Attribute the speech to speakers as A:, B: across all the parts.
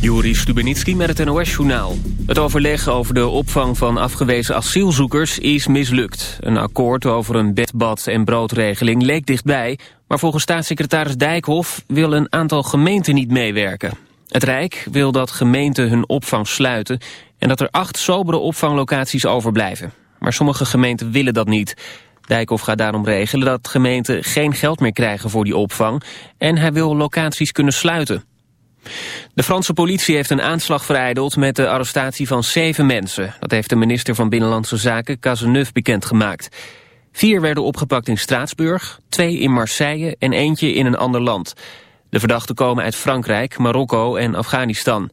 A: Juri Stubenitski met het NOS-journaal. Het overleg over de opvang van afgewezen asielzoekers is mislukt. Een akkoord over een bed, bad en broodregeling leek dichtbij... maar volgens staatssecretaris Dijkhoff wil een aantal gemeenten niet meewerken. Het Rijk wil dat gemeenten hun opvang sluiten... en dat er acht sobere opvanglocaties overblijven. Maar sommige gemeenten willen dat niet... Dijkhoff gaat daarom regelen dat gemeenten geen geld meer krijgen voor die opvang... en hij wil locaties kunnen sluiten. De Franse politie heeft een aanslag vereideld met de arrestatie van zeven mensen. Dat heeft de minister van Binnenlandse Zaken Cazeneuve bekendgemaakt. Vier werden opgepakt in Straatsburg, twee in Marseille en eentje in een ander land. De verdachten komen uit Frankrijk, Marokko en Afghanistan.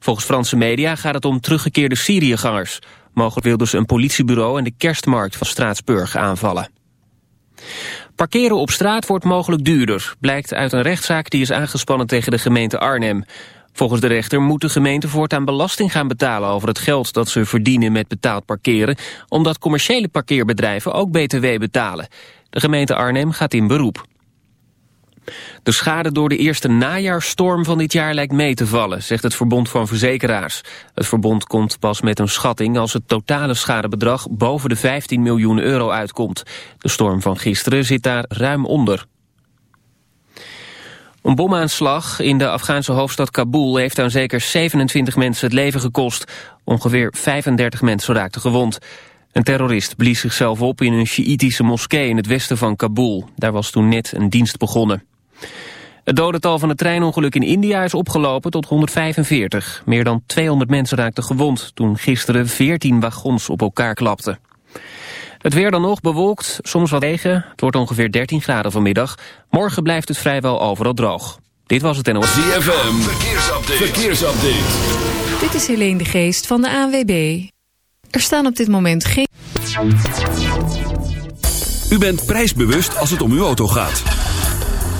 A: Volgens Franse media gaat het om teruggekeerde Syriëgangers. Mogelijk wilden ze een politiebureau en de kerstmarkt van Straatsburg aanvallen. Parkeren op straat wordt mogelijk duurder, blijkt uit een rechtszaak die is aangespannen tegen de gemeente Arnhem. Volgens de rechter moet de gemeente voortaan belasting gaan betalen over het geld dat ze verdienen met betaald parkeren, omdat commerciële parkeerbedrijven ook btw betalen. De gemeente Arnhem gaat in beroep. De schade door de eerste najaarstorm van dit jaar lijkt mee te vallen, zegt het Verbond van Verzekeraars. Het verbond komt pas met een schatting als het totale schadebedrag boven de 15 miljoen euro uitkomt. De storm van gisteren zit daar ruim onder. Een bomaanslag in de Afghaanse hoofdstad Kabul heeft aan zeker 27 mensen het leven gekost. Ongeveer 35 mensen raakten gewond. Een terrorist blies zichzelf op in een Sjiïtische moskee in het westen van Kabul. Daar was toen net een dienst begonnen. Het dodental van het treinongeluk in India is opgelopen tot 145. Meer dan 200 mensen raakten gewond toen gisteren 14 wagons op elkaar klapten. Het weer dan nog bewolkt, soms wat regen. Het wordt ongeveer 13 graden vanmiddag. Morgen blijft het vrijwel overal droog. Dit was het NOS.
B: ZFM, verkeersupdate. verkeersupdate.
C: Dit is Helene de Geest van de ANWB. Er staan op dit moment geen...
B: U bent prijsbewust als het om uw auto gaat.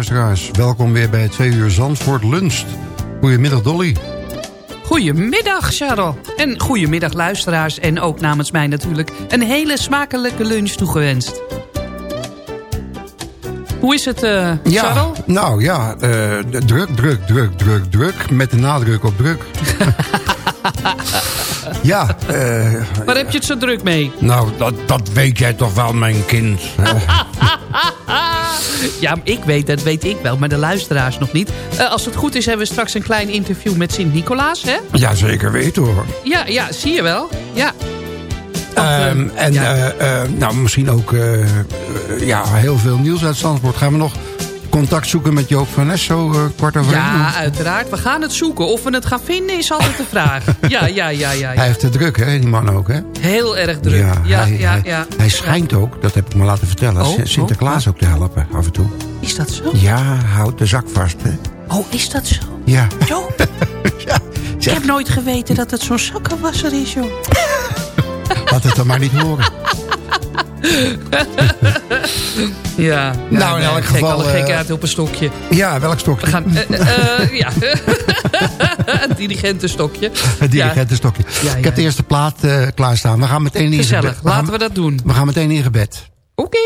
D: Luisteraars. Welkom weer bij 2 uur Zandvoort Lunst. Goedemiddag Dolly.
E: Goedemiddag, Charles. En goedemiddag, luisteraars. En ook namens mij natuurlijk een hele smakelijke lunch toegewenst. Hoe is het,
D: Ja,
E: Charles?
D: nou ja, eh, druk, druk, druk, druk, druk. Met de nadruk op druk. Ja, eh,
E: Waar heb je het zo druk mee?
D: nou, dat, dat weet jij toch wel, mijn kind.
E: Ja, ik weet, dat weet ik wel, maar de luisteraars nog niet. Eh, als het goed is, hebben we straks een klein interview met Sint-Nicolaas, hè?
D: ja, zeker weten hoor.
E: Ja, ja, zie je wel. Ja. Eh,
D: Ehm, en
E: ja.
D: eh, nou, misschien ook ja, heel veel nieuws uit Zandvoort. Gaan we nog contact zoeken met Joop van Nes zo eh, kwart over?
E: Ja, uiteraard. We gaan het zoeken. Of we het gaan vinden is altijd de vraag. Ja, ja, ja, ja.
D: Hij heeft het druk, hè, die man ook, hè?
E: Heel erg druk. Ja, ja,
D: hij,
E: ja.
D: hij, hij schijnt ook, dat heb ik me laten vertellen...
E: Oh,
D: Sin- Sinterklaas ook te helpen, af en toe.
E: Is dat zo?
D: Ja, houd de zak vast, hè?
E: Oh, is dat zo?
D: Ja.
E: Jo,
D: ja.
E: ik heb nooit geweten dat het zo'n zakkenwasser is, joh.
D: laat het dan maar niet horen.
E: Ja.
D: Nou, in elk
E: gek,
D: geval,
E: Alle
D: eh,
E: gekheid op een stokje.
D: Ja, welk stokje?
E: We gaan... eh, eh, eh, ja. een dirigentenstokje.
D: Het dirigentenstokje.
E: Ja, ja,
D: Ik heb de eerste plaat eh, klaarstaan. We gaan meteen in
E: Gezellig.
D: gebed.
E: Laten
D: gaan,
E: we dat doen.
D: we gaan meteen in gebed.
E: Oké.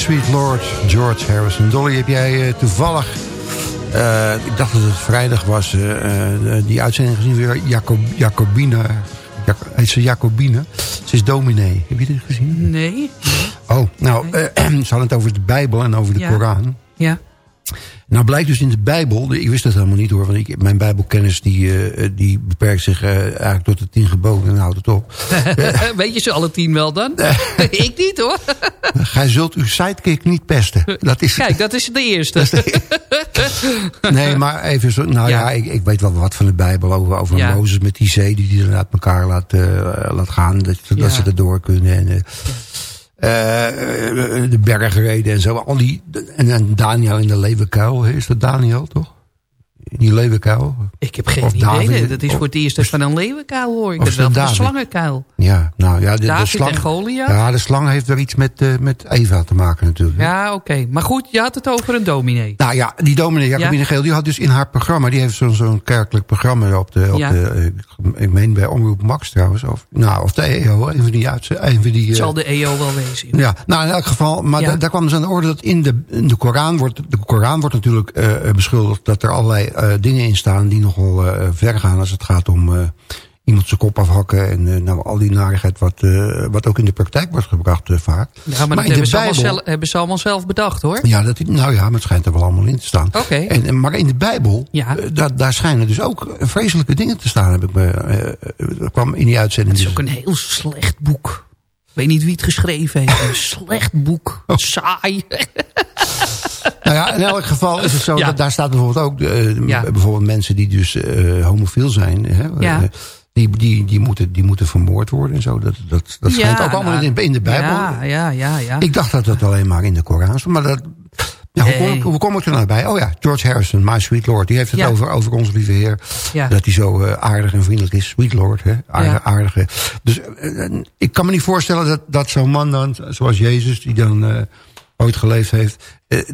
F: Sweet Lord,
D: George Harrison. Dolly, heb jij eh, toevallig... eh, ik dacht dat het vrijdag was, eh, die uitzending gezien weer Jacob, Jacobine. Jac, heet ze Jacobine? Ze is dominee. Heb je dit gezien?
E: Nee.
D: Oh, nou, eh, ze hadden het over de Bijbel en over de
E: Ja.
D: Koran. Nou blijkt dus in de Bijbel, ik wist dat helemaal niet hoor, want ik, mijn Bijbelkennis die, eh, die beperkt zich eh, eigenlijk tot de tien geboden en houdt het op.
E: Weet je ze alle tien wel dan? ik niet hoor.
D: Gij zult uw sidekick niet pesten. Dat is,
E: Kijk, dat is de eerste.
D: Nee, maar even zo. Nou ja,
E: Ja.
D: ik, ik weet wel wat van de Bijbel over, over
E: Ja.
D: Mozes met die zee die die dan uit elkaar laat, eh, laat gaan. Dat, dat
E: Ja.
D: ze erdoor kunnen. En, eh, eh, de bergreden en zo. Al die, en, en Daniel in de leeuwenkuil. Is dat Daniel toch? In die leeuwenkuil.
E: Ik heb geen
D: Of
E: idee.
D: David.
E: Dat is voor het eerst dat van een leeuwenkuil hoor. Ik heb wel
D: van
E: een slangenkuil.
D: Ja, nou ja. De, de
E: David
D: slang,
E: en Goliath?
D: Ja, de slang heeft er iets met, eh, met Eva te maken natuurlijk.
E: Ja, oké. Maar goed, je had het over een dominee.
D: Nou ja, die dominee Jacobine
E: Ja?
D: Geel, die had dus in haar programma... die heeft zo'n zo'n kerkelijk programma op de... Op
E: Ja.
D: de eh, ik meen bij Omroep Max trouwens. Of, nou, of de EO, een van die... Een van die
E: Het
D: eh,
E: zal de EO wel wezen.
D: ja, nou in elk geval, maar da- daar kwam dus aan de orde dat in de, in de Koran wordt, de Koran wordt natuurlijk beschuldigd dat er allerlei eh, dingen in staan die nogal eh, ver gaan als het gaat om eh, iemand zijn kop afhakken en nou, al die narigheid wat, wat ook in de praktijk wordt gebracht vaak.
E: Ja, maar,
D: Maar
E: dat
D: de
E: hebben ze, allemaal
D: Bijbel-
E: zelf, hebben ze allemaal zelf bedacht hoor.
D: Ja, dat, nou ja, maar het schijnt er wel allemaal in te staan.
E: Oké.
D: En, en- maar in de Bijbel,
E: Ja.
D: daar, daar schijnen dus ook vreselijke dingen te staan. Heb ik me, dat kwam in die uitzending.
E: Het is
D: dus-
E: ook een heel slecht boek. Ik weet niet wie het geschreven heeft. Een slecht boek.
D: Oh.
E: Saai.
D: Nou ja, in elk geval is het zo,
E: Ja.
D: dat daar staat bijvoorbeeld ook... eh,
E: Ja.
D: bijvoorbeeld mensen die dus eh, homofiel zijn... Hè,
E: Ja.
D: eh, die, die, die, moeten, die moeten vermoord worden en zo. Dat, dat, dat schijnt
E: Ja,
D: ook allemaal
E: nou,
D: in, de- in de Bijbel.
E: Ja, ja, ja. ja.
D: Ik dacht dat dat alleen maar in de Koran stond. Maar dat, ja, hoe, kom hoe kom ik er nou bij? Oh ja, George Harrison, My Sweet Lord. Die heeft het
E: Ja.
D: over, over onze lieve heer.
E: Ja.
D: Dat hij zo eh, aardig en vriendelijk is. Sweet Lord, hè? Aardige,
E: Ja.
D: aardige. Dus eh, eh, ik kan me niet voorstellen dat, dat zo'n man dan, zoals Jezus... die dan eh, ooit geleefd heeft...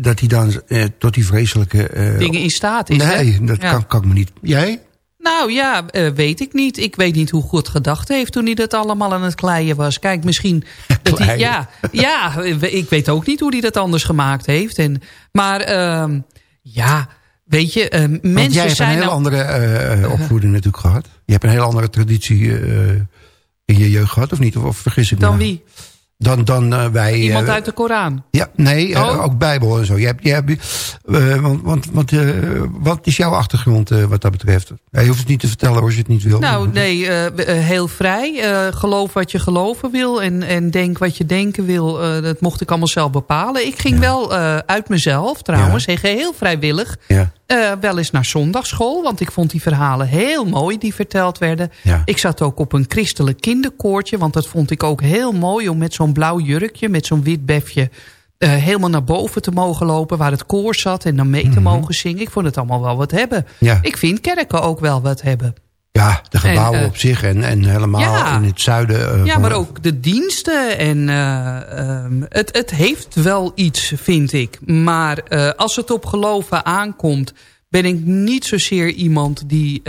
D: dat hij dan eh, tot die vreselijke... eh,
E: Dingen in staat is. hè?
D: Nee, dat kan, kan ik me niet. Jij?
E: Nou ja, eh, weet ik niet. Ik weet niet hoe God gedacht heeft toen hij dat allemaal aan het kleien was. Kijk, misschien... Dat hij, ja, ja, ik weet ook niet hoe hij dat anders gemaakt heeft. En, maar ehm, ja, weet je, eh, mensen
D: jij hebt een
E: zijn...
D: hele
E: nou-
D: andere eh, opvoeding natuurlijk gehad. Je hebt een hele andere traditie in je jeugd gehad, of niet? Of, of vergis ik me
E: Dan
D: nou?
E: wie?
D: Dan, dan eh, wij...
E: Iemand
D: eh,
E: uit de Koran.
D: Ja, nee, eh,
E: Oh.
D: ook Bijbel en zo. Je hebt, je hebt, want want, want wat is jouw achtergrond wat dat betreft? Ja, je hoeft het niet te vertellen als je het niet wil.
E: Nou, nee, heel vrij. Geloof wat je geloven wil en, en denk wat je denken wil. Dat mocht ik allemaal zelf bepalen. Ik ging wel uit mezelf trouwens, en geheel vrijwillig...
D: Ja,
E: eh, wel eens naar zondagschool, want ik vond die verhalen heel mooi die verteld werden.
D: Ja.
E: Ik zat ook op een christelijk kinderkoortje, want dat vond ik ook heel mooi... om met zo'n blauw jurkje, met zo'n wit befje... eh, helemaal naar boven te mogen lopen waar het koor zat... en dan mee te mogen zingen. Ik vond het allemaal wel wat hebben.
D: Mhm. Ja.
E: Ik vind kerken ook wel wat hebben.
D: Ja de gebouwen
E: En, eh,
D: op zich en, en helemaal
E: ja.
D: in het zuiden. eh,
E: Ja, maar ook de diensten. En eh, ehm, het, het heeft wel iets, vind ik. Maar als het op geloven aankomt... ben ik niet zozeer iemand die,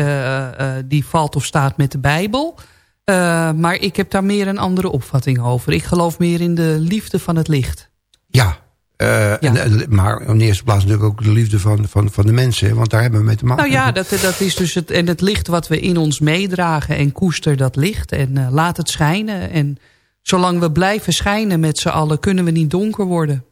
E: die valt of staat met de Bijbel. Maar ik heb daar meer een andere opvatting over. Ik geloof meer in de liefde van het licht.
D: Ja, eh, en, maar in de eerste plaats natuurlijk ook de liefde van, van, van de mensen. Want daar hebben we mee te maken.
E: Nou ja, dat, dat is dus het, en het licht wat we in ons meedragen. En koester dat licht en eh, laat het schijnen. En zolang we blijven schijnen met z'n allen... kunnen we niet donker worden.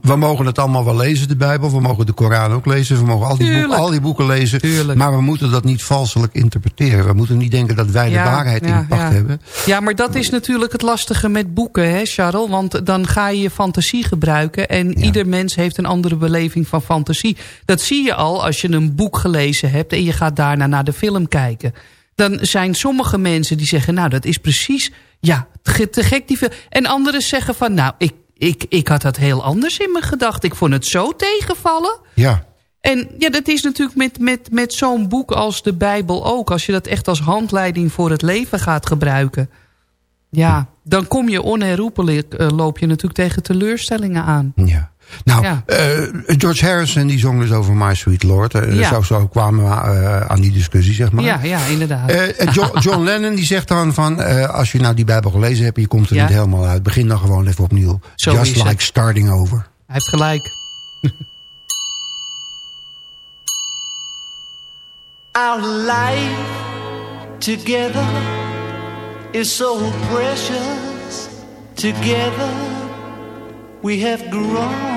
D: We mogen het allemaal wel lezen, de Bijbel. We mogen de Koran ook lezen. We mogen al die, boeken, al die boeken lezen.
E: Tuurlijk.
D: Maar we moeten dat niet valselijk interpreteren. We moeten niet denken dat wij de
E: Ja,
D: waarheid in de pacht
E: ja.
D: hebben.
E: Ja, maar dat is natuurlijk het lastige met boeken, hè, Charles? Want dan ga je je fantasie gebruiken... en ieder mens heeft een andere beleving van fantasie. Dat zie je al als je een boek gelezen hebt... en je gaat daarna naar de film kijken. Dan zijn sommige mensen die zeggen... nou, dat is precies, ja, te te gek die film. En anderen zeggen van, nou, ik, ik, ik had dat heel anders in mijn gedachten. Ik vond het zo tegenvallen...
D: Ja,
E: En ja, dat is natuurlijk met, met, met zo'n boek als de Bijbel ook. Als je dat echt als handleiding voor het leven gaat gebruiken. Ja, dan kom je onherroepelijk, eh, loop je natuurlijk tegen teleurstellingen aan.
D: ja. Nou,
E: Ja.
D: eh, George Harrison die zong dus over My Sweet Lord. Eh,
E: Ja.
D: zo, zo kwamen we eh, aan die discussie, zeg maar.
E: Ja, ja, inderdaad.
D: John, John Lennon die zegt dan van... eh, als je nou die Bijbel gelezen hebt... je komt er
E: Ja.
D: niet helemaal uit... begin dan gewoon even opnieuw.
E: Zo
D: Just
E: het.
D: like starting over.
E: Hij heeft gelijk.
F: Our life together is so precious. Together we have grown.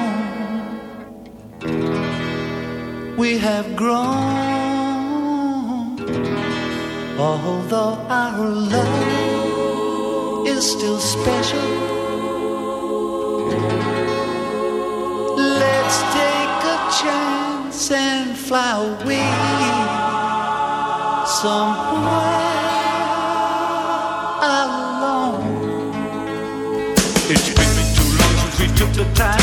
F: We have grown. Although our love is still special. Let's take a chance and fly away somewhere alone. It's been too long since we took the time.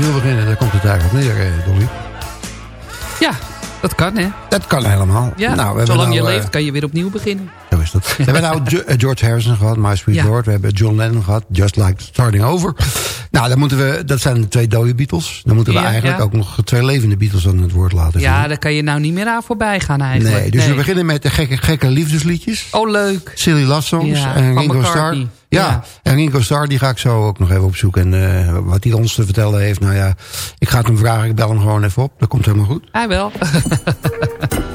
D: Opnieuw beginnen. Daar komt het eigenlijk op neer, eh, Dolly.
E: Ja, dat kan hè.
D: Dat kan helemaal.
E: Ja,
D: nou, we hebben
E: zolang je
D: nou, eh,
E: leeft kan je weer opnieuw beginnen.
D: Zo is dat. We hebben nou eh, George Harrison gehad, My Sweet
E: Ja.
D: Lord. We hebben John Lennon gehad, Just Like Starting Over. Nou, dan moeten we, dat zijn de twee dode Beatles. Dan moeten we
E: Ja,
D: eigenlijk
E: ja.
D: ook nog twee levende Beatles aan het woord laten
E: Ja, daar kan je nou niet meer aan voorbij gaan eigenlijk.
D: Nee, dus we beginnen met de gekke, gekke liefdesliedjes.
E: Oh, leuk.
D: Silly Love Songs.
E: Ja,
D: en Ringo Starr. Ja. en Ringo Starr die ga ik zo ook nog even opzoeken. En eh, wat hij ons te vertellen heeft, nou ja, ik ga het hem vragen. Ik bel hem gewoon even op. Dat komt helemaal goed.
E: Hij wel.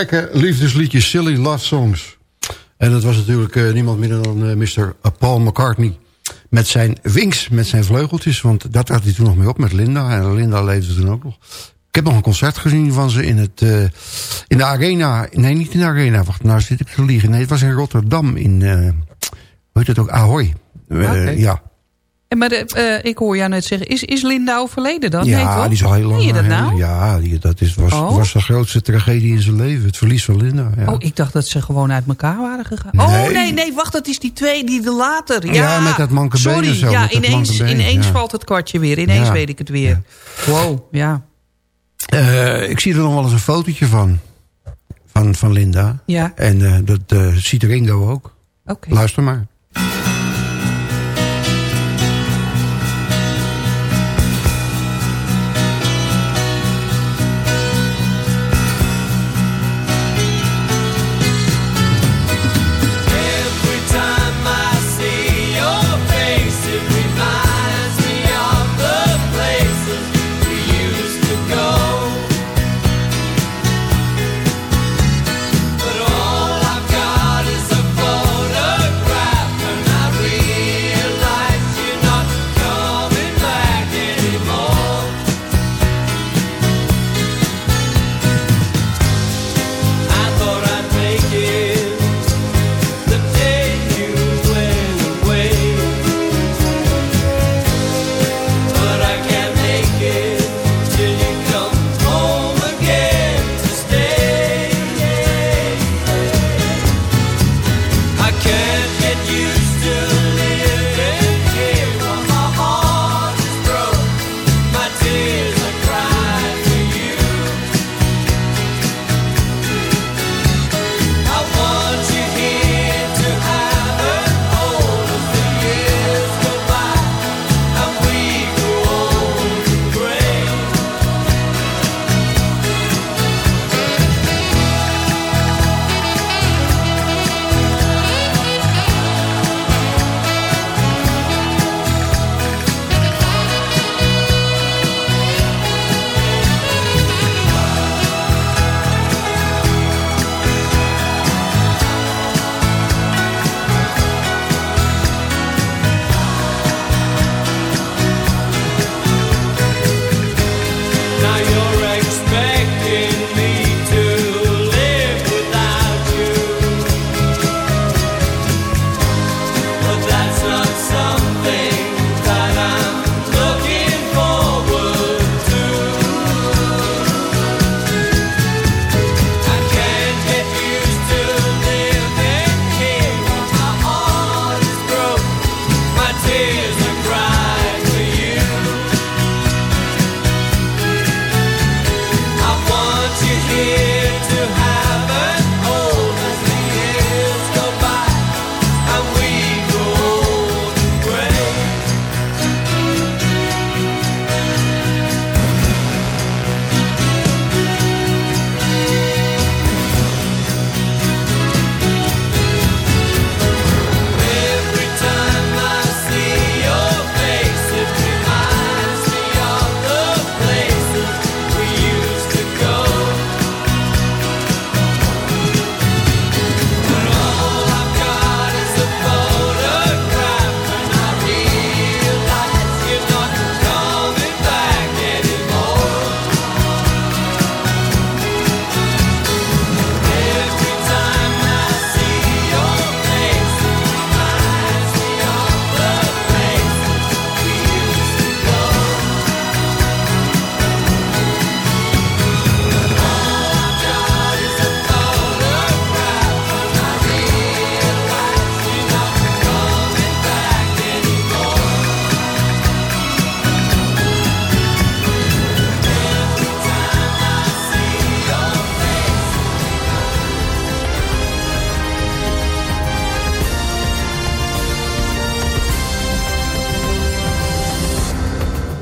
F: Gekke liefdesliedjes, silly love songs. En dat was natuurlijk eh, niemand minder dan eh, Mr. Paul McCartney. Met zijn wings, met zijn vleugeltjes. Want dat had hij toen nog mee op met Linda. En Linda leefde toen ook nog. Ik heb nog een concert gezien van ze in, het, eh, in de arena. Nee, niet in de arena. Wacht, nou zit ik te liegen. Nee, het was in Rotterdam. In, eh, hoe heet het ook? Ahoy. Eh. Ja,
E: En maar de, eh, ik hoor jou net zeggen, is, is Linda overleden dan?
F: ja
E: nee, toch?
F: die is al heel lang.
E: Je dat nou?
F: Ja, die, dat is, was,
E: Oh.
F: was de grootste tragedie in zijn leven. Het verlies van Linda. Ja.
E: Oh, ik dacht dat ze gewoon uit elkaar waren gegaan.
F: Nee.
E: Oh, nee, nee, wacht, dat is die twee, die de later. Ja,
F: Ja, met dat manke
E: Sorry,
F: zo,
E: ja, ineens, ineens
F: ja.
E: valt het kwartje weer. Ineens weet ik het weer. Wow, ja.
F: Eh, ik zie er nog wel eens een fotootje van. Van, van Linda.
E: Ja,
F: En eh, dat eh, ziet Ringo ook.
E: oké.
F: Luister maar.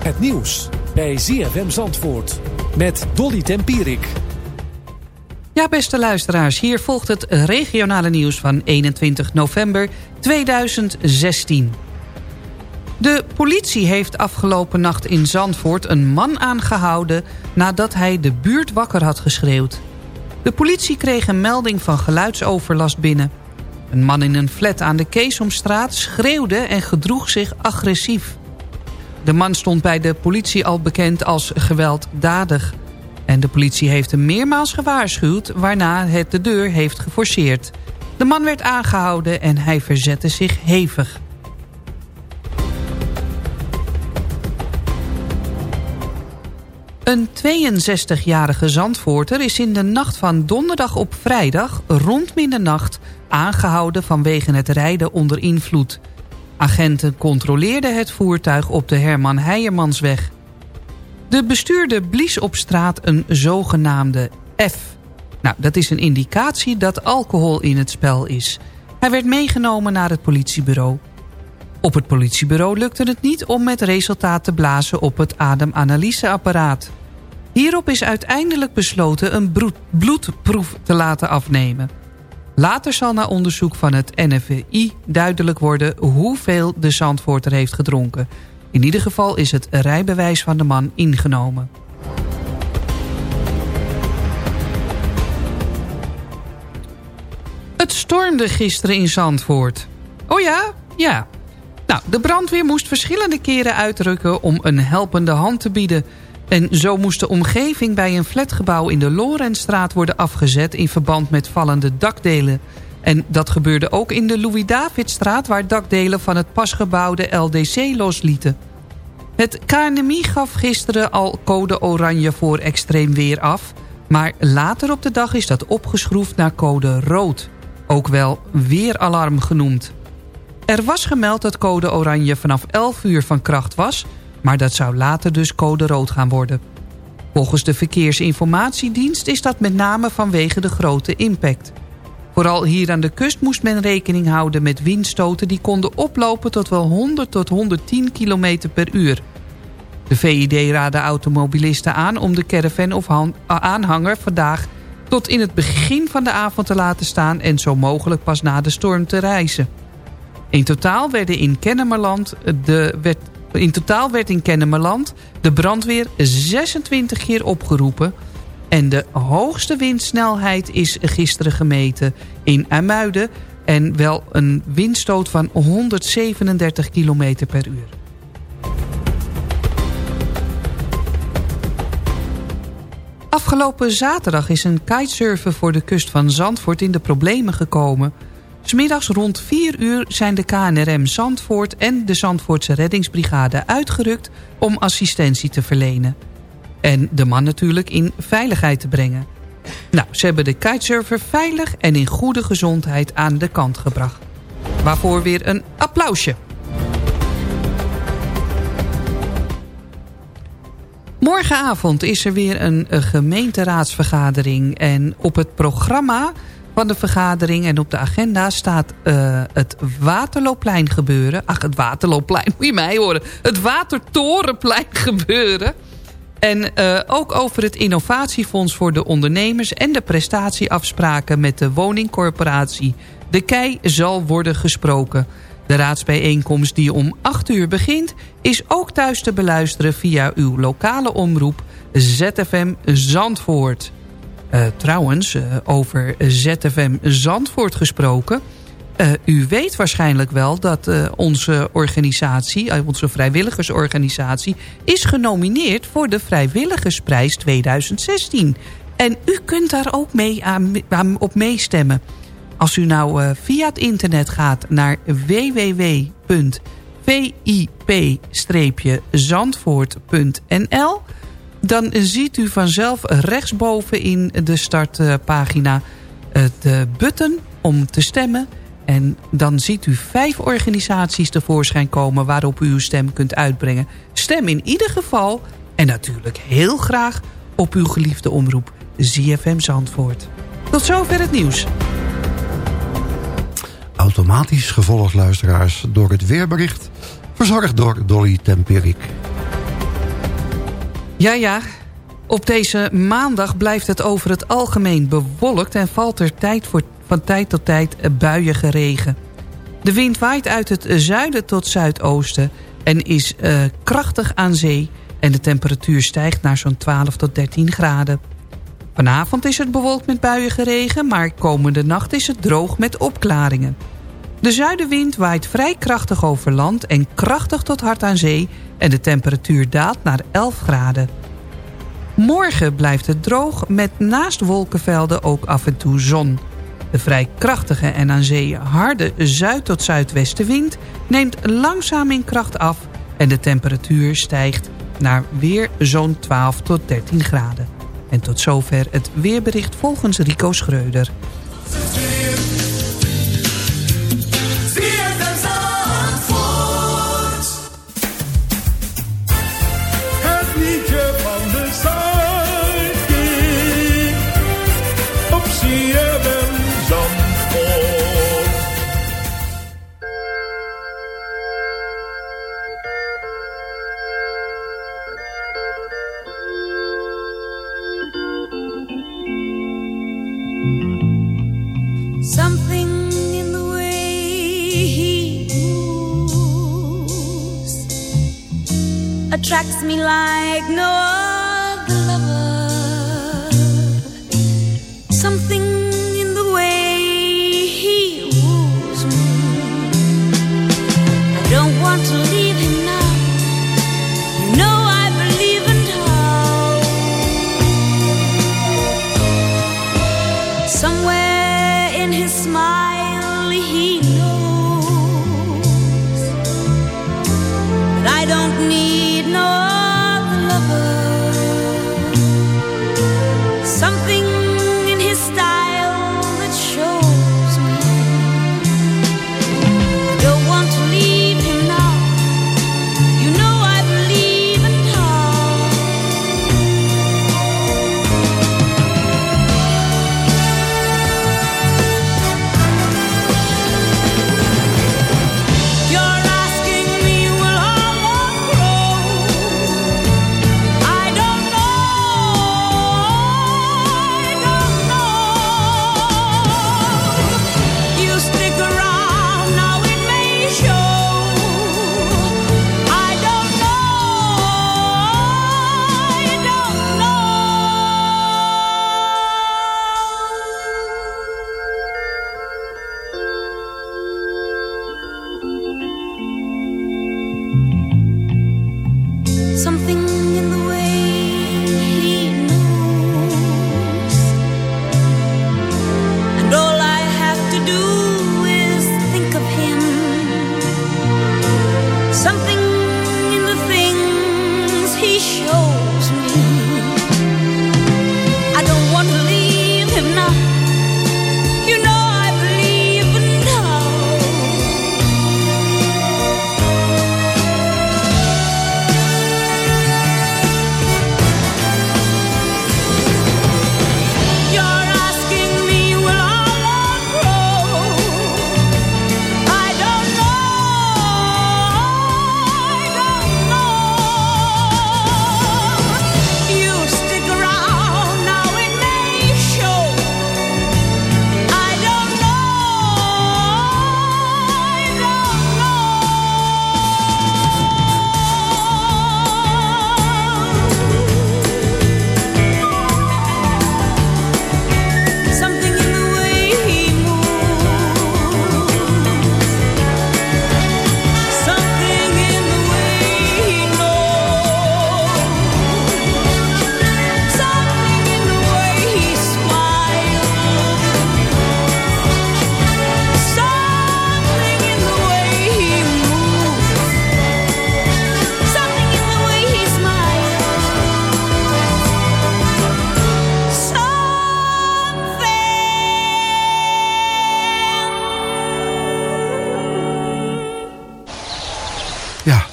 G: Het nieuws bij ZFM Zandvoort met Dolly Tempierik.
E: Ja, beste luisteraars, hier volgt het regionale nieuws van 21 november 2016. De politie heeft afgelopen nacht in Zandvoort een man aangehouden... nadat hij de buurt wakker had geschreeuwd. De politie kreeg een melding van geluidsoverlast binnen. Een man in een flat aan de Keesomstraat schreeuwde en gedroeg zich agressief. De man stond bij de politie al bekend als gewelddadig. En de politie heeft hem meermaals gewaarschuwd... waarna het de deur heeft geforceerd. De man werd aangehouden en hij verzette zich hevig. Een 62-jarige Zandvoorter is in de nacht van donderdag op vrijdag... rond middernacht aangehouden vanwege het rijden onder invloed. Agenten controleerden het voertuig op de Herman Heijermansweg. De bestuurder blies op straat een zogenaamde F. Nou, dat is een indicatie dat alcohol in het spel is. Hij werd meegenomen naar het politiebureau. Op het politiebureau lukte het niet om met resultaat te blazen op het ademanalyseapparaat. Hierop is uiteindelijk besloten een bloedproef te laten afnemen. Later zal na onderzoek van het NFI duidelijk worden hoeveel de Zandvoorter heeft gedronken. In ieder geval is het rijbewijs van de man ingenomen. Het stormde gisteren in Zandvoort. Oh ja? Ja. Nou, de brandweer moest verschillende keren uitrukken om een helpende hand te bieden. En zo moest de omgeving bij een flatgebouw in de Lorentstraat worden afgezet... in verband met vallende dakdelen. En dat gebeurde ook in de Louis-Davidstraat... waar dakdelen van het pasgebouwde LDC loslieten. Het KNMI gaf gisteren al code oranje voor extreem weer af... maar later op de dag is dat opgeschroefd naar code rood. Ook wel weeralarm genoemd. Er was gemeld dat code oranje vanaf 11 uur van kracht was... maar dat zou later dus code rood gaan worden. Volgens de Verkeersinformatiedienst is dat met name vanwege de grote impact. Vooral hier aan de kust moest men rekening houden met windstoten... die konden oplopen tot wel 100 tot 110 km per uur. De VID raadde automobilisten aan om de caravan of aanhanger vandaag... tot in het begin van de avond te laten staan... en zo mogelijk pas na de storm te reizen. In totaal werden in Kennemerland de, in totaal werd in Kennemerland de brandweer 26 keer opgeroepen... en de hoogste windsnelheid is gisteren gemeten in Amuiden... en wel een windstoot van 137 km per uur. Afgelopen zaterdag is een kitesurfer voor de kust van Zandvoort in de problemen gekomen... Smiddags rond 4 uur zijn de KNRM Zandvoort en de Zandvoortse reddingsbrigade uitgerukt om assistentie te verlenen. En de man natuurlijk in veiligheid te brengen. Nou, ze hebben de kitesurfer veilig en in goede gezondheid aan de kant gebracht. Waarvoor weer een applausje. Morgenavond is er weer een gemeenteraadsvergadering. En op het programma van de vergadering. En op de agenda staat uh, het Waterloopplein gebeuren. Ach, het Waterloopplein, moet je mij horen. Het Watertorenplein gebeuren. En uh, ook over het innovatiefonds voor de ondernemers... en de prestatieafspraken met de woningcorporatie. De KEI zal worden gesproken. De raadsbijeenkomst die om 8 uur begint... is ook thuis te beluisteren via uw lokale omroep ZFM Zandvoort. Uh, trouwens, uh, over ZFM Zandvoort gesproken... Uh, u weet waarschijnlijk wel dat onze organisatie, onze vrijwilligersorganisatie... is genomineerd voor de Vrijwilligersprijs 2016. En u kunt daar ook mee aan, aan, op meestemmen. Als u nou via het internet gaat naar www.vip-zandvoort.nl dan ziet u vanzelf rechtsboven in de startpagina de button om te stemmen. En dan ziet u vijf organisaties tevoorschijn komen waarop u uw stem kunt uitbrengen. Stem in ieder geval en natuurlijk heel graag op uw geliefde omroep ZFM Zandvoort. Tot zover het nieuws.
D: Automatisch gevolgd luisteraars door het weerbericht. Verzorgd door Dolly Temperik.
E: Ja, ja. Op deze maandag blijft het over het algemeen bewolkt... en valt er tijd voor, van tijd tot tijd buiige regen. De wind waait uit het zuiden tot zuidoosten... en is uh, krachtig aan zee... en de temperatuur stijgt naar zo'n 12 tot 13 graden.
H: Vanavond is het bewolkt met buien geregen, maar komende nacht is het droog met opklaringen. De zuidenwind waait vrij krachtig over land en krachtig tot hard aan zee... en de temperatuur daalt naar 11 graden. Morgen blijft het droog met naast wolkenvelden ook af en toe zon. De vrij krachtige en aan zee harde zuid- tot zuidwestenwind... neemt langzaam in kracht af en de temperatuur stijgt naar weer zo'n 12 tot 13 graden. En tot zover het weerbericht volgens Rico Schreuder.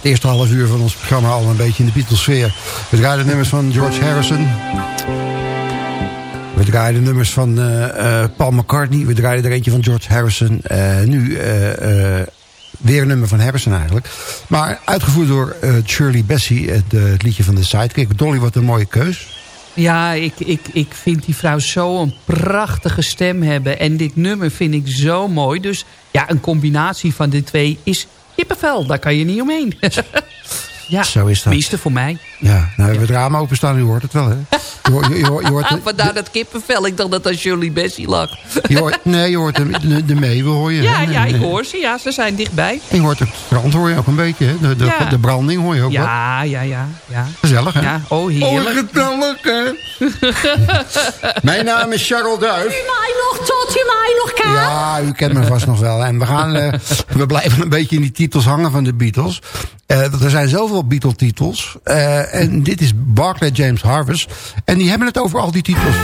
D: Eerste half uur van ons programma al een beetje in de Beatles-sfeer. We draaien de nummers van George Harrison. We draaien de nummers van eh, eh, Paul McCartney. We draaien er eentje van George Harrison. Eh, nu weer een nummer van Harrison eigenlijk. Maar uitgevoerd door Shirley Bassey, het, liedje van de Sidekick. Dolly, wat een mooie keus.
H: Ja, ik, ik, ik vind die vrouw zo een prachtige stem hebben. En dit nummer vind ik zo mooi. Dus ja, een combinatie van de twee is kippenvel. Daar kan je niet omheen. ja,
D: Zo is dat.
H: tenminste voor mij.
F: Ja, nou hebben we het raam openstaan, u hoort het wel, hè? Je, hoort- je, je, hoort- je hoort, de-
E: Vandaar dat kippenvel. Ik dacht dat dat Julie Bessie lag.
F: je hoort, nee, je hoort de, de, de meeuwen, hoor je.
E: Ja,
F: hè?
E: ja, ik hoor ze. Ja, ze zijn dichtbij.
F: En je hoort het strand hoor je ook een beetje, hè? De, de,
E: Ja.
F: de branding hoor je ook wel.
E: Ja, ja, ja. ja.
F: Gezellig, hè?
E: Ja, oh heerlijk.
F: gezellig, hè? Mijn naam is Charles Duif.
H: mij nog tot u mij nog kan.
F: Ja, u kent me vast nog wel. En we, gaan, eh, we blijven een beetje in die titels hangen van de Beatles. Eh, er zijn zoveel Beatle-titels. Eh, en dit is Barclay James Harvest. En die hebben het over al die titels.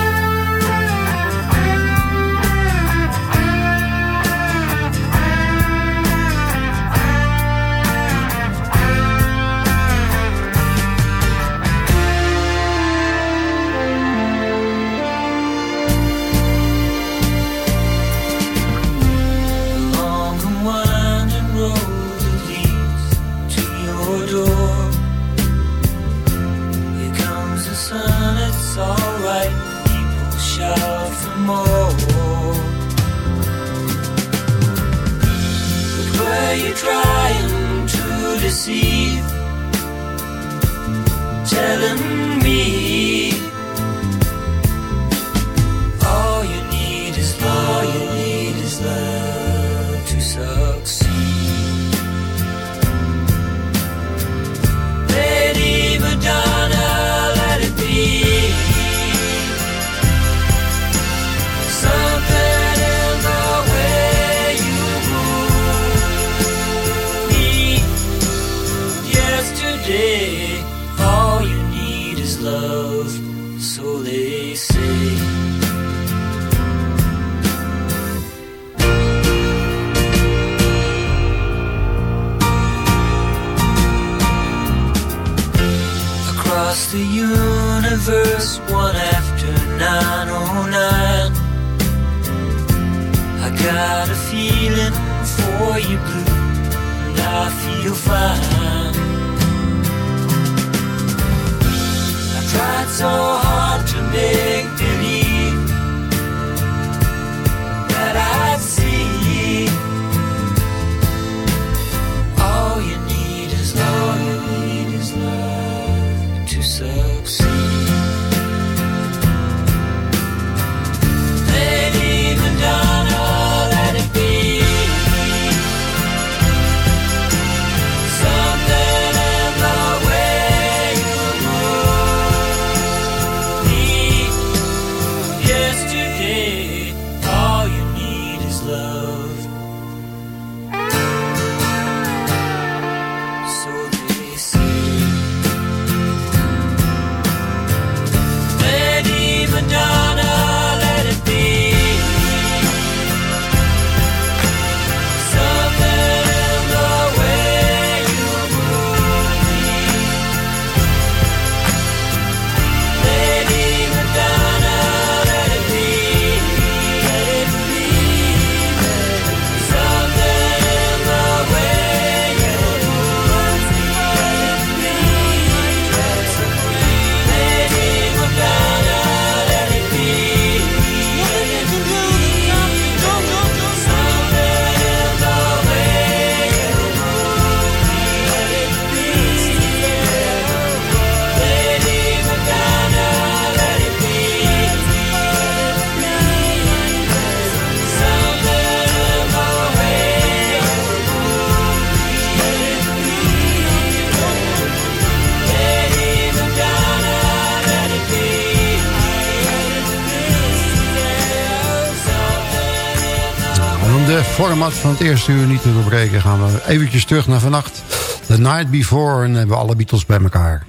F: Format van het eerste uur niet te doorbreken... gaan we eventjes terug naar vannacht. The night before. En hebben we alle Beatles bij elkaar.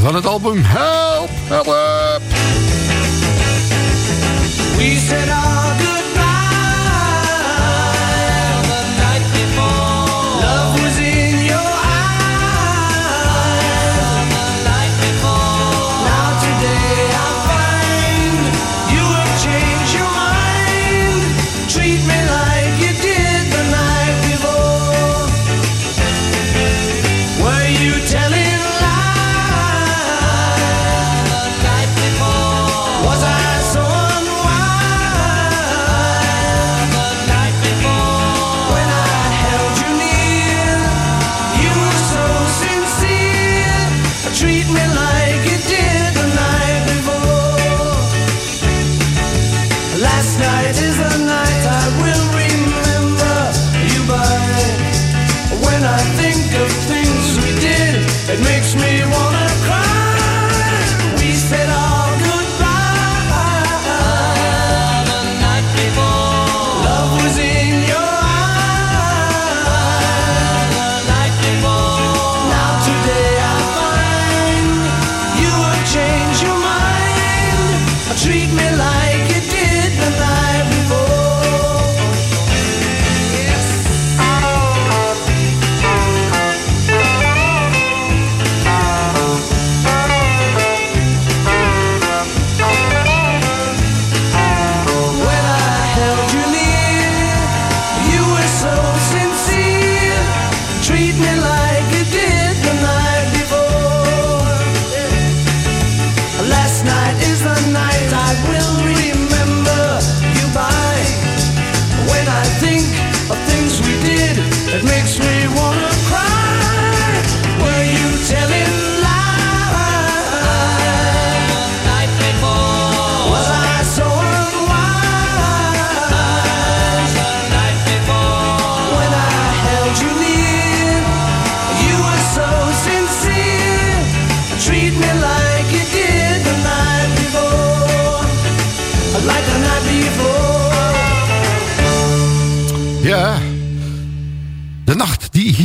F: Van het album Help, Help.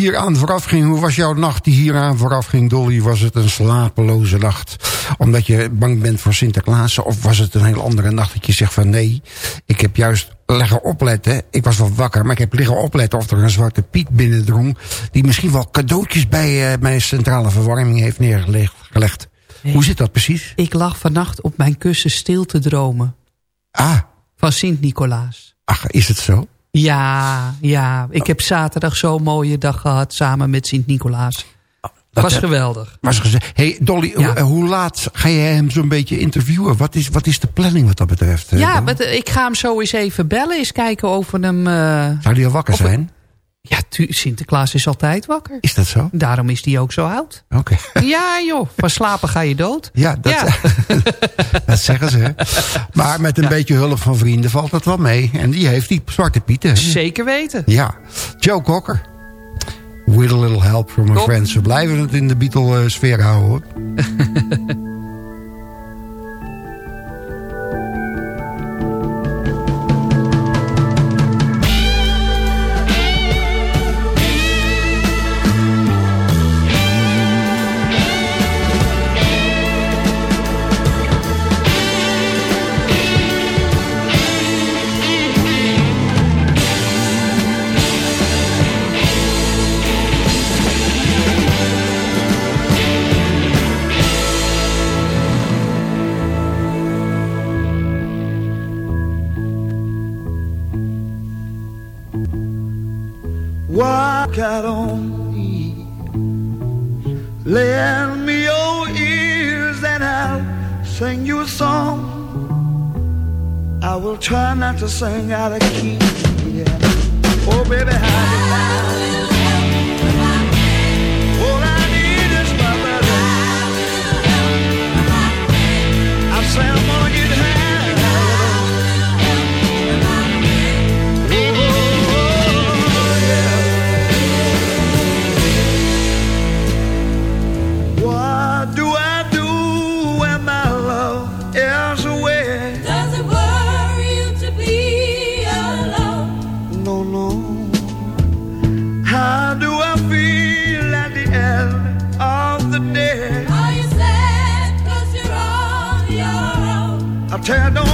D: Die hieraan vooraf ging. Hoe was jouw nacht die hieraan vooraf ging, Dolly? Was het een slapeloze nacht? Omdat je bang bent voor Sinterklaas? Of was het een heel andere nacht dat je zegt van... nee, ik heb juist liggen opletten. Ik was wel wakker, maar ik heb liggen opletten... of er een zwarte piet binnendrong... die misschien wel cadeautjes bij uh, mijn centrale verwarming heeft neergelegd.
E: Nee.
D: Hoe zit dat precies?
E: Ik lag vannacht op mijn kussen stil te dromen.
D: Ah.
E: Van Sint-Nicolaas.
D: Ach, is het zo?
E: Ja, ja. Ik heb zaterdag zo'n mooie dag gehad samen met Sint-Nicolaas.
D: Dat
E: was
D: heb-
E: geweldig.
D: Was gezegd. Hey Dolly,
E: Ja.
D: hoe, hoe laat ga je hem zo'n beetje interviewen? Wat is, wat is de planning wat dat betreft? eh,
E: Ja, maar ik ga hem zo eens even bellen. Eens kijken of we hem... eh,
D: Zou die al wakker zijn?
E: Ja, Sinterklaas is altijd wakker.
D: Is dat zo?
E: Daarom is hij ook zo oud.
D: Oké.
E: Ja joh, van slapen ga je dood.
D: Ja, dat,
E: Ja.
D: dat zeggen ze. hè. Maar met een beetje hulp van vrienden valt het wel mee. En die heeft die zwarte pieten.
E: Zeker weten.
D: Ja. Joe Cocker. With a little help from my
E: Top.
D: friends. We blijven het in de Beatle-sfeer houden hoor.
I: Walk out on me. Lend me your ears and I'll sing you a song. I will try not to sing out of key. Yeah. Oh, baby, how you
J: own?
I: I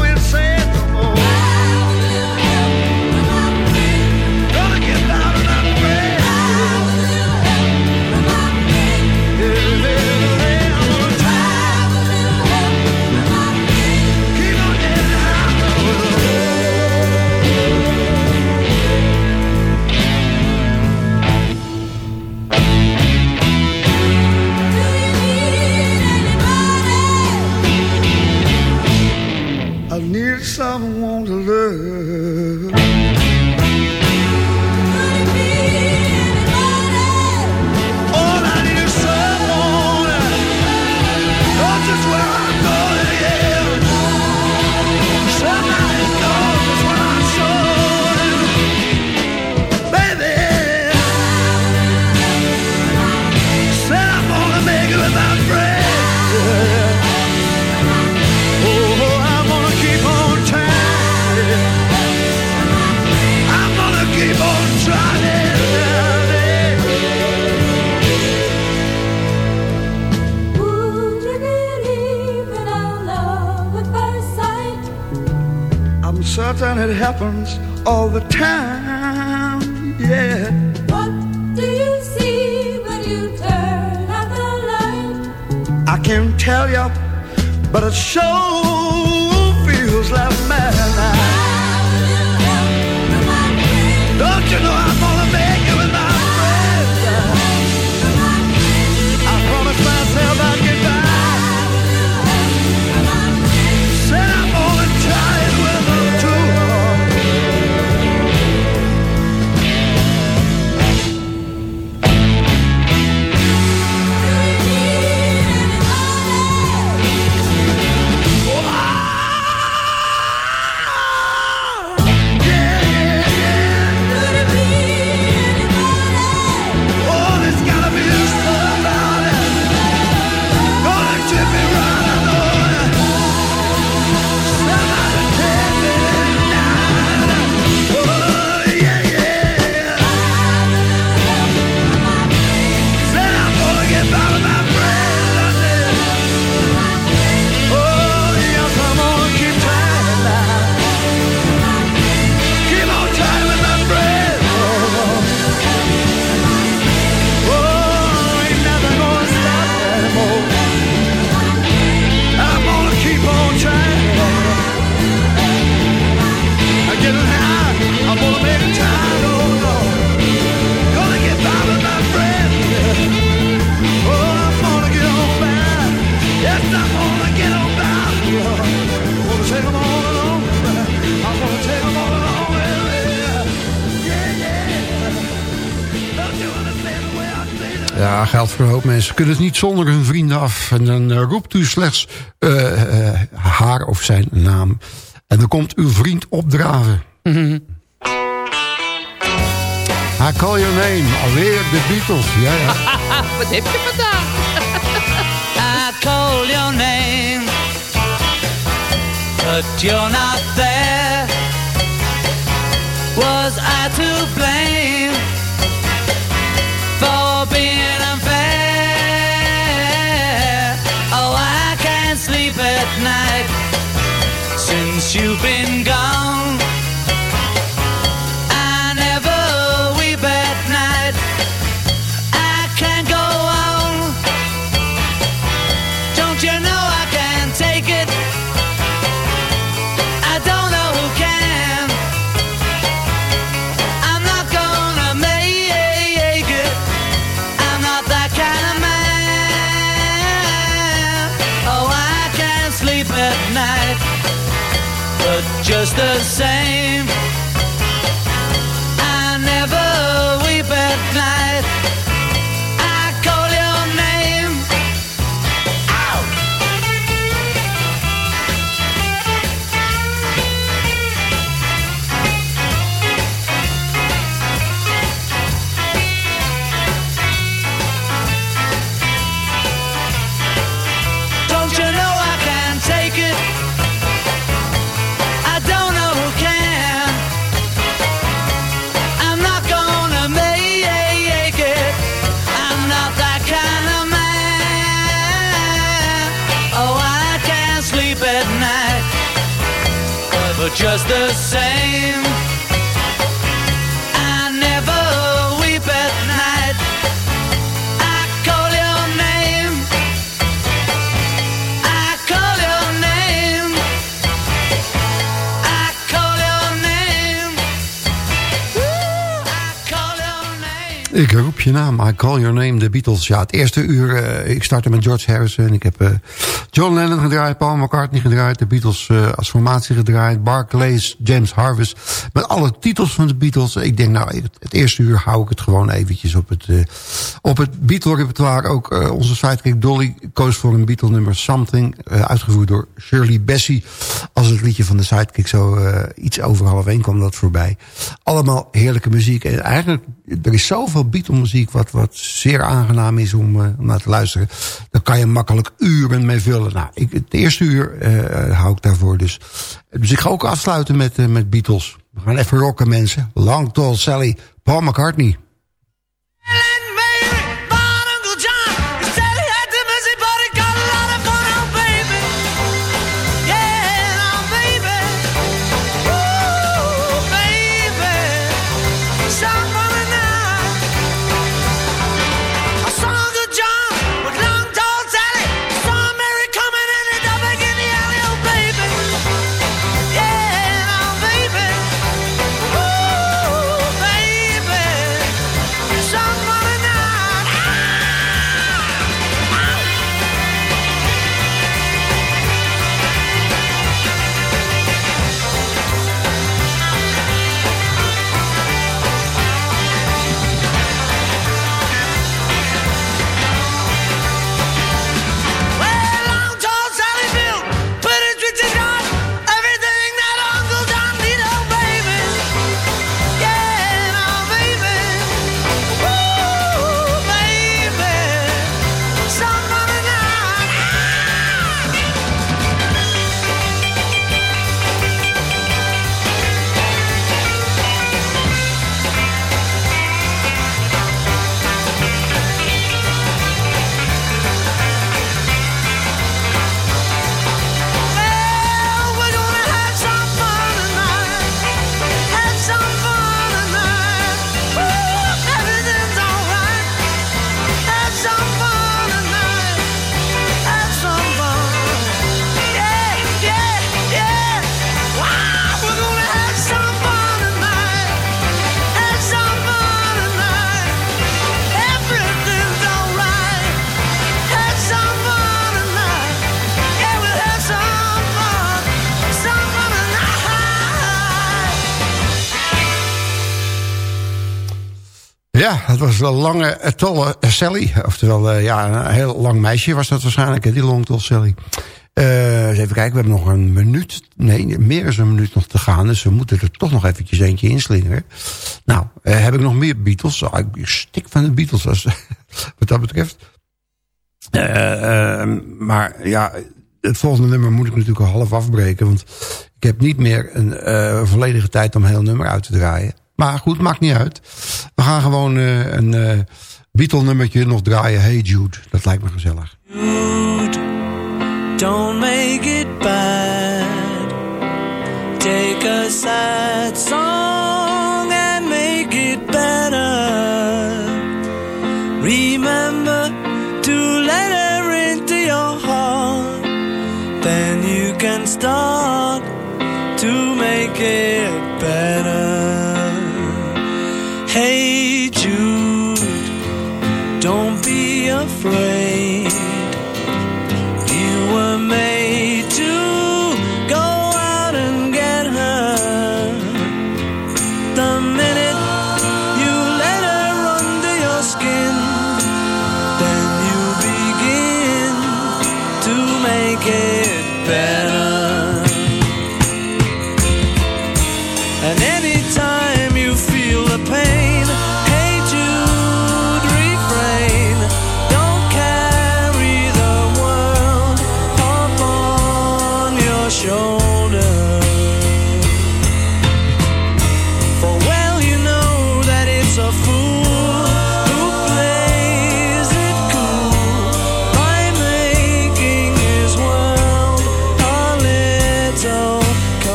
I: it happens all the time. Yeah.
J: What do you see when you turn out the light?
I: I can't tell you, but it sure feels like madness. Don't you know
D: voor een hoop mensen. Kunnen het niet zonder hun vrienden af. En dan uh, roept u slechts uh, uh, haar of zijn naam. En dan komt uw vriend opdraven. I call your name. Alweer de Beatles. Ja, ja.
E: Wat heb je vandaag?
F: I call your name. But you're not there. Was I to blame? At night. Since you've been gone. The same, I call your name.
D: De Beatles. Ja, het eerste uur. Uh, ik startte met George Harrison. Ik heb uh, John Lennon gedraaid. Paul McCartney gedraaid. De Beatles uh, als formatie gedraaid. Barclays, James Harvest. Met alle titels van de Beatles. Ik denk nou, het, eerste uur hou ik het gewoon eventjes op het, op het Beatle repertoire. Ook onze sidekick Dolly koos voor een Beatle nummer Something. uitgevoerd door Shirley Bassey. Als het liedje van de sidekick zo iets over half één kwam dat voorbij. Allemaal heerlijke muziek. En eigenlijk, er is zoveel Beatle muziek wat, wat zeer aangenaam is om, om naar te luisteren. Daar kan je makkelijk uren mee vullen. Nou, ik, het eerste uur uh, hou ik daarvoor dus. Dus ik ga ook afsluiten met, uh, met Beatles. We gaan even rocken mensen. Long Tall Sally, Paul McCartney. Ja, dat was een lange, eh, tolle eh, Sally. Oftewel, eh, ja, een heel lang meisje was dat waarschijnlijk, die long tall Sally. Even kijken, we hebben nog een minuut, nee, meer dan een minuut nog te gaan. Dus we moeten er toch nog eventjes eentje inslingeren. Nou, heb ik nog meer Beatles? Oh, ik stik van de Beatles als, wat dat betreft. Eh, eh, maar ja, het volgende nummer moet ik natuurlijk al half afbreken. Want ik heb niet meer een volledige tijd om heel nummer uit te draaien. Maar goed, maakt niet uit. We gaan gewoon eh, een eh Beatle nummertje nog draaien. Hey Jude, dat lijkt me gezellig.
K: Don't make it bad. Take a sad song